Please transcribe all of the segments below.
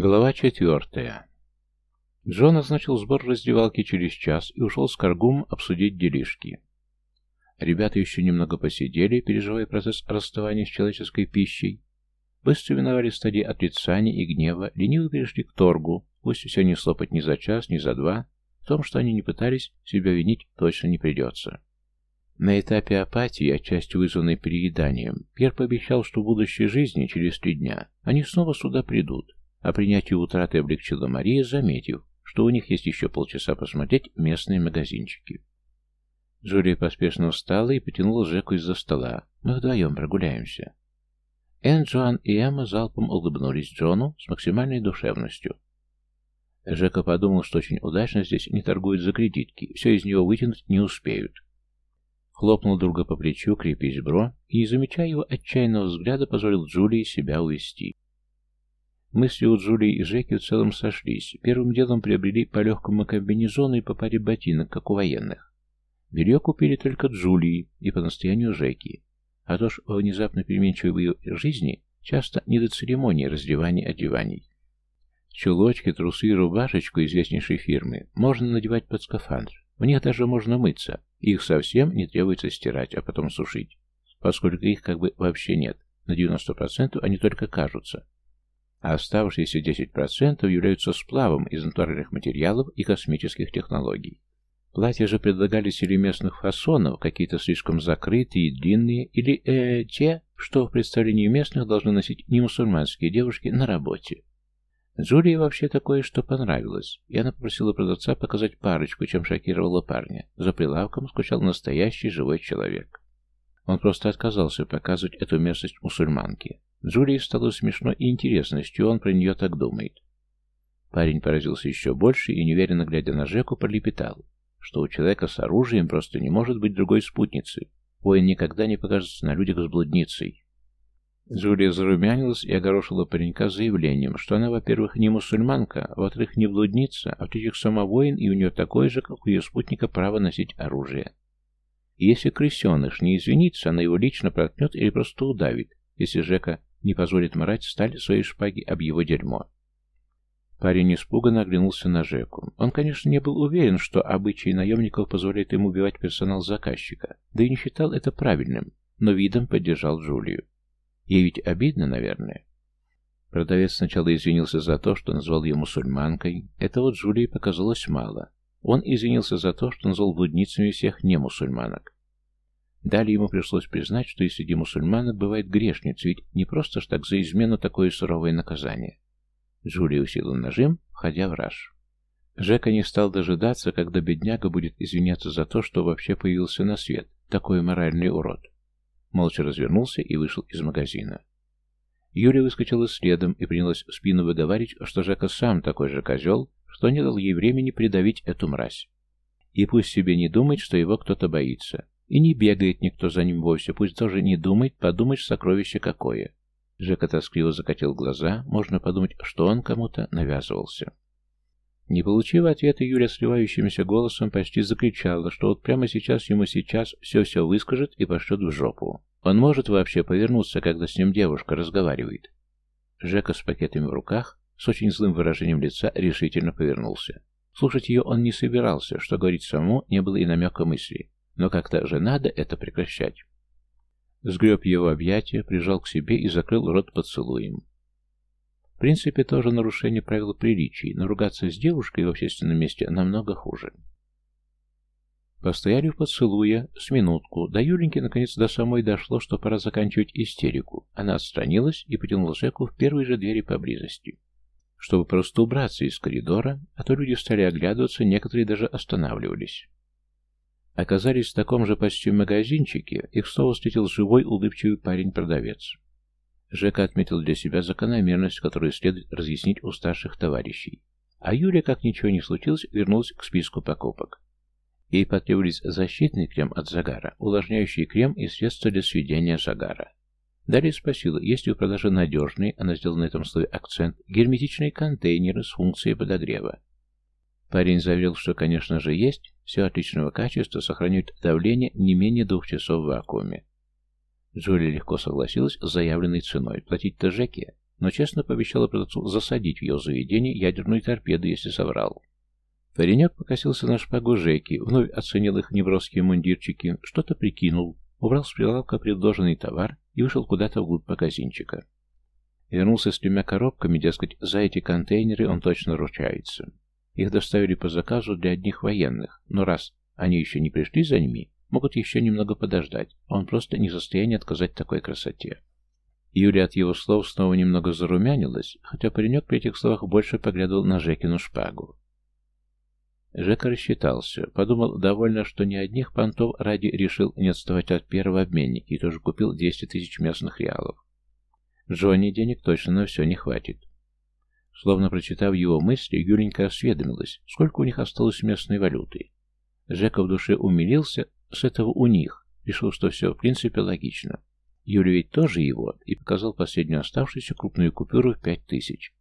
Глава четвертая. Джон назначил сбор раздевалки через час и ушел с Каргум обсудить делишки. Ребята еще немного посидели, переживая процесс расставания с человеческой пищей. Быстро миновали стадии отрицания и гнева, лениво перешли к торгу, пусть все не слопать ни за час, ни за два. В том, что они не пытались, себя винить точно не придется. На этапе апатии, отчасти вызванной перееданием, Пьер пообещал, что в будущей жизни, через три дня, они снова сюда придут, а принятие утраты облегчила Мария, заметив, что у них есть еще полчаса посмотреть местные магазинчики. Джулия поспешно встала и потянула Жеку из-за стола. «Мы вдвоем прогуляемся». Энн, Джоан и Эмма залпом улыбнулись Джону с максимальной душевностью. Жека подумал, что очень удачно здесь не торгуют за кредитки, все из него вытянуть не успеют. Хлопнул друга по плечу, крепись бро, и, не замечая его отчаянного взгляда, позволил Джулии себя увести. Мысли у Джулии и Жеки в целом сошлись. Первым делом приобрели по легкому комбинезону и по паре ботинок, как у военных. Белье купили только Джулии и по настоянию Жеки. А то ж внезапно переменчивой жизни часто не до церемонии раздеваний одеваний. Чулочки, трусы и рубашечку известнейшей фирмы можно надевать под скафандр. В них даже можно мыться. Их совсем не требуется стирать, а потом сушить. Поскольку их как бы вообще нет. На 90% они только кажутся а оставшиеся 10% являются сплавом из натуральных материалов и космических технологий. Платья же предлагались или местных фасонов, какие-то слишком закрытые длинные, или э, те, что в представлении местных должны носить не мусульманские девушки на работе. Джулии вообще такое что понравилось, и она попросила продавца показать парочку, чем шокировала парня. За прилавком скучал настоящий живой человек. Он просто отказался показывать эту местность мусульманке. Джулии стало смешно и интересно, с чего он про нее так думает. Парень поразился еще больше и, неуверенно глядя на Жеку, пролепетал, что у человека с оружием просто не может быть другой спутницы. Воин никогда не покажется на людях с блудницей. Джулия зарумянилась и огорошила паренька заявлением, что она, во-первых, не мусульманка, а во-вторых, не блудница, а в-третьих, сама воин, и у нее такое же, как у ее спутника, право носить оружие. И если крысеныш не извинится, она его лично проткнет или просто удавит, если Жека не позволит морать сталь своей шпаги об его дерьмо. Парень испуганно оглянулся на Жеку. Он, конечно, не был уверен, что обычаи наемников позволяют ему убивать персонал заказчика, да и не считал это правильным, но видом поддержал Джулию. Ей ведь обидно, наверное. Продавец сначала извинился за то, что назвал ее мусульманкой. Этого Джулии показалось мало. Он извинился за то, что назвал блудницами всех немусульманок. Далее ему пришлось признать, что и среди мусульманок бывает грешниц, ведь не просто ж так за измену такое суровое наказание. Джулия усилил нажим, входя в раж. Жека не стал дожидаться, когда бедняга будет извиняться за то, что вообще появился на свет, такой моральный урод. Молча развернулся и вышел из магазина. Юля выскочила следом и принялась в спину выговаривать, что Жека сам такой же козел, что не дал ей времени придавить эту мразь. И пусть себе не думает, что его кто-то боится. И не бегает никто за ним вовсе, пусть тоже не думает, подумать, сокровище какое. Жека тоскливо закатил глаза, можно подумать, что он кому-то навязывался. Не получив ответа, Юля сливающимся голосом почти закричала, что вот прямо сейчас ему сейчас все-все выскажет и пошлет в жопу. Он может вообще повернуться, когда с ним девушка разговаривает. Жека с пакетами в руках, с очень злым выражением лица, решительно повернулся. Слушать ее он не собирался, что говорить самому не было и намека мысли. Но как-то же надо это прекращать. Сгреб его объятия, прижал к себе и закрыл рот поцелуем. В принципе, тоже нарушение правил приличий, но ругаться с девушкой в общественном месте намного хуже. Постояли в поцелуе с минутку. До Юленьки наконец до самой дошло, что пора заканчивать истерику. Она отстранилась и потянула Жеку в первой же двери поблизости. Чтобы просто убраться из коридора, а то люди стали оглядываться, некоторые даже останавливались. Оказались в таком же почти магазинчике, их снова встретил живой, улыбчивый парень-продавец. Жека отметил для себя закономерность, которую следует разъяснить у старших товарищей. А Юля, как ничего не случилось, вернулась к списку покупок. Ей потребовались защитный крем от загара, увлажняющий крем и средства для сведения загара. Далее спросила, есть ли у продажи надежные, она сделала на этом слове акцент, герметичные контейнеры с функцией подогрева. Парень заверил, что, конечно же, есть, все отличного качества, сохраняют давление не менее двух часов в вакууме. Джулия легко согласилась с заявленной ценой. Платить-то Жеке. но честно пообещала продавцу засадить в ее заведение ядерную торпеду, если соврал. Паренек покосился на шпагу Жеки, вновь оценил их неброские мундирчики, что-то прикинул, убрал с прилавка предложенный товар и вышел куда-то вглубь магазинчика. Вернулся с тремя коробками, дескать, за эти контейнеры он точно ручается. Их доставили по заказу для одних военных, но раз они еще не пришли за ними, могут еще немного подождать, он просто не в состоянии отказать такой красоте. Юля от его слов снова немного зарумянилась, хотя паренек при этих словах больше поглядывал на Жекину шпагу. Жека рассчитался, подумал довольно, что ни одних понтов ради решил не отставать от первого обменника и тоже купил 200 тысяч местных реалов. Джонни денег точно на все не хватит. Словно прочитав его мысли, Юленька осведомилась, сколько у них осталось местной валюты. Жека в душе умилился с этого у них, решил, что все в принципе логично. Юля ведь тоже его, и показал последнюю оставшуюся крупную купюру в пять тысяч.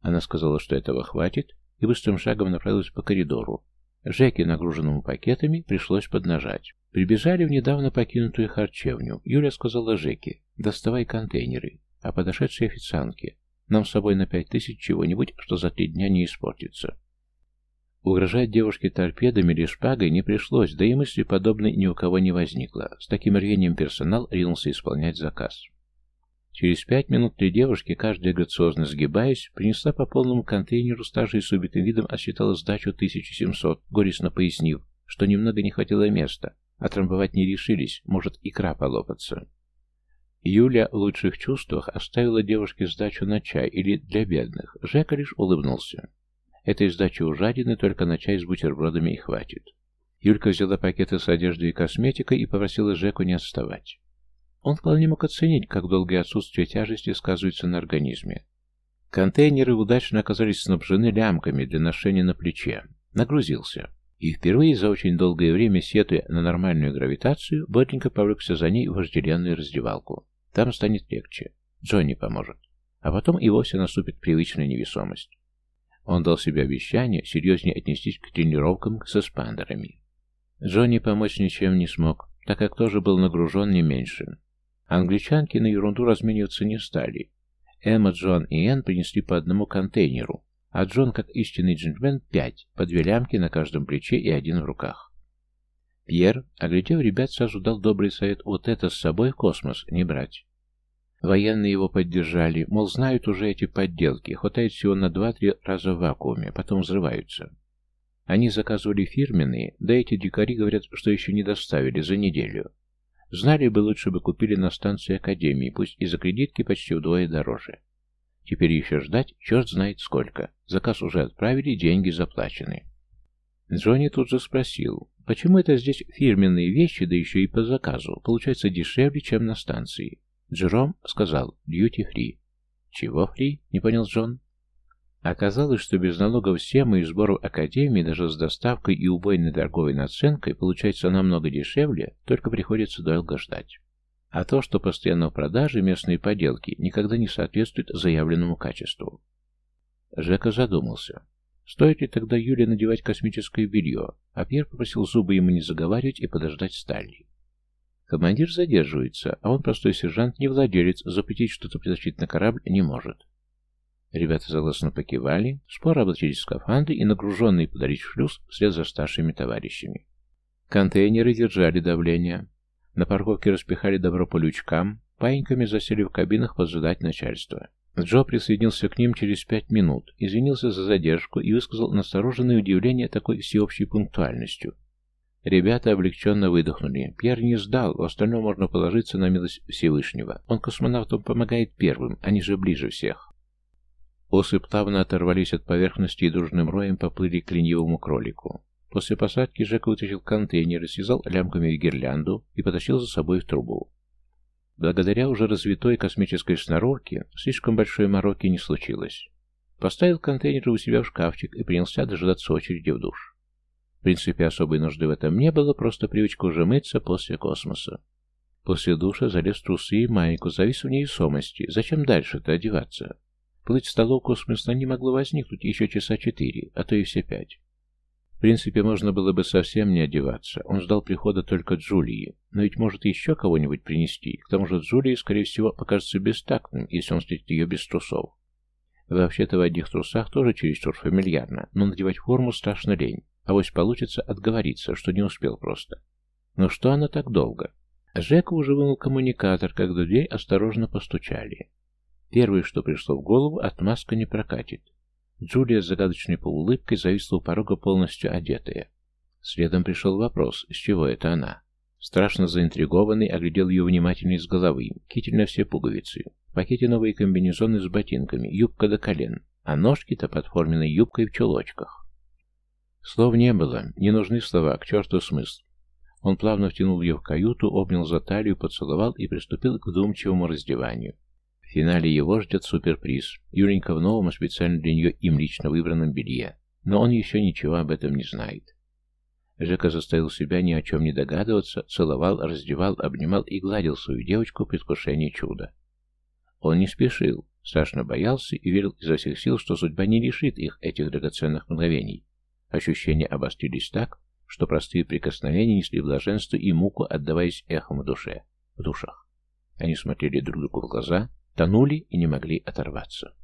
Она сказала, что этого хватит, и быстрым шагом направилась по коридору. Жеке, нагруженному пакетами, пришлось поднажать. Прибежали в недавно покинутую харчевню. Юля сказала Жеке, доставай контейнеры, а подошедшей официантке, нам с собой на пять тысяч чего-нибудь, что за три дня не испортится. Угрожать девушке торпедами или шпагой не пришлось, да и мысли подобной ни у кого не возникло. С таким рвением персонал ринулся исполнять заказ. Через пять минут три девушки, каждая грациозно сгибаясь, принесла по полному контейнеру старшей с убитым видом отсчитала сдачу 1700, горестно пояснив, что немного не хватило места, а трамбовать не решились, может икра полопаться. Юля в лучших чувствах оставила девушке сдачу на чай или для бедных. Жека лишь улыбнулся. Этой сдачи у жадины только на чай с бутербродами и хватит. Юлька взяла пакеты с одеждой и косметикой и попросила Жеку не отставать. Он вполне мог оценить, как долгое отсутствие тяжести сказывается на организме. Контейнеры удачно оказались снабжены лямками для ношения на плече. Нагрузился. И впервые за очень долгое время, сетуя на нормальную гравитацию, бодренько повлекся за ней в вожделенную раздевалку. Там станет легче. Джонни поможет. А потом и вовсе наступит привычная невесомость. Он дал себе обещание серьезнее отнестись к тренировкам с эспандерами. Джонни помочь ничем не смог, так как тоже был нагружен не меньше. Англичанки на ерунду размениваться не стали. Эмма, Джон и Энн принесли по одному контейнеру, а Джон, как истинный джентльмен, пять, по две лямки на каждом плече и один в руках. Пьер, оглядев ребят, сразу дал добрый совет вот это с собой в космос не брать. Военные его поддержали, мол, знают уже эти подделки, хватает всего на два-три раза в вакууме, потом взрываются. Они заказывали фирменные, да эти дикари говорят, что еще не доставили за неделю. Знали бы, лучше бы купили на станции Академии, пусть и за кредитки почти вдвое дороже. Теперь еще ждать, черт знает сколько. Заказ уже отправили, деньги заплачены. Джонни тут же спросил, почему это здесь фирменные вещи, да еще и по заказу, получается дешевле, чем на станции. Джером сказал, дьюти фри. Чего фри? Не понял Джон. Оказалось, что без налогов семы и сборов Академии, даже с доставкой и убойной торговой наценкой, получается намного дешевле, только приходится долго ждать. А то, что постоянно в продаже местные поделки, никогда не соответствует заявленному качеству. Жека задумался. Стоит ли тогда Юле надевать космическое белье, а Пьер попросил зубы ему не заговаривать и подождать Стали. Командир задерживается, а он простой сержант, не владелец, запретить что-то притащить на корабль не может. Ребята согласно покивали, споро облачились в скафандры и, нагруженные подались в шлюз, вслед за старшими товарищами. Контейнеры держали давление. На парковке распихали добро по лючкам, паиньками засели в кабинах поджидать начальства. Джо присоединился к ним через пять минут, извинился за задержку и высказал настороженное удивление такой всеобщей пунктуальностью. Ребята облегченно выдохнули. Пьер не сдал, в остальном можно положиться на милость Всевышнего. Он космонавтам помогает первым, они же ближе всех. Осы плавно оторвались от поверхности и дружным роем поплыли к ленивому кролику. После посадки Жека вытащил контейнер и связал лямками гирлянду и потащил за собой в трубу. Благодаря уже развитой космической сноровке, слишком большой мороки не случилось. Поставил контейнер у себя в шкафчик и принялся дожидаться очереди в душ. В принципе, особой нужды в этом не было, просто привычка уже мыться после космоса. После душа залез в трусы и майку, завис в невесомости. Зачем дальше-то одеваться? Плыть в столовку смысла не могло возникнуть еще часа четыре, а то и все пять. В принципе, можно было бы совсем не одеваться. Он ждал прихода только Джулии. Но ведь может еще кого-нибудь принести. К тому же Джулии, скорее всего, покажется бестактным, если он встретит ее без трусов. Вообще-то в одних трусах тоже чересчур фамильярно, но надевать форму страшно лень. А вось получится отговориться, что не успел просто. Но что она так долго? Жека уже вынул коммуникатор, когда дверь осторожно постучали. Первое, что пришло в голову, отмазка не прокатит. Джулия с загадочной полуулыбкой зависла у порога полностью одетая. Следом пришел вопрос, с чего это она. Страшно заинтригованный оглядел ее внимательно с головы, китель на все пуговицы, в пакете новые комбинезоны с ботинками, юбка до колен, а ножки-то под форменной юбкой в чулочках. Слов не было, не нужны слова, к черту смысл. Он плавно втянул ее в каюту, обнял за талию, поцеловал и приступил к вдумчивому раздеванию. В финале его ждет суперприз. Юленька в новом, а специально для нее им лично выбранном белье. Но он еще ничего об этом не знает. Жека заставил себя ни о чем не догадываться, целовал, раздевал, обнимал и гладил свою девочку в предвкушении чуда. Он не спешил, страшно боялся и верил изо всех сил, что судьба не лишит их этих драгоценных мгновений. Ощущения обострились так, что простые прикосновения несли блаженство и муку, отдаваясь эхом в душе, в душах. Они смотрели друг другу в глаза, тонули и не могли оторваться.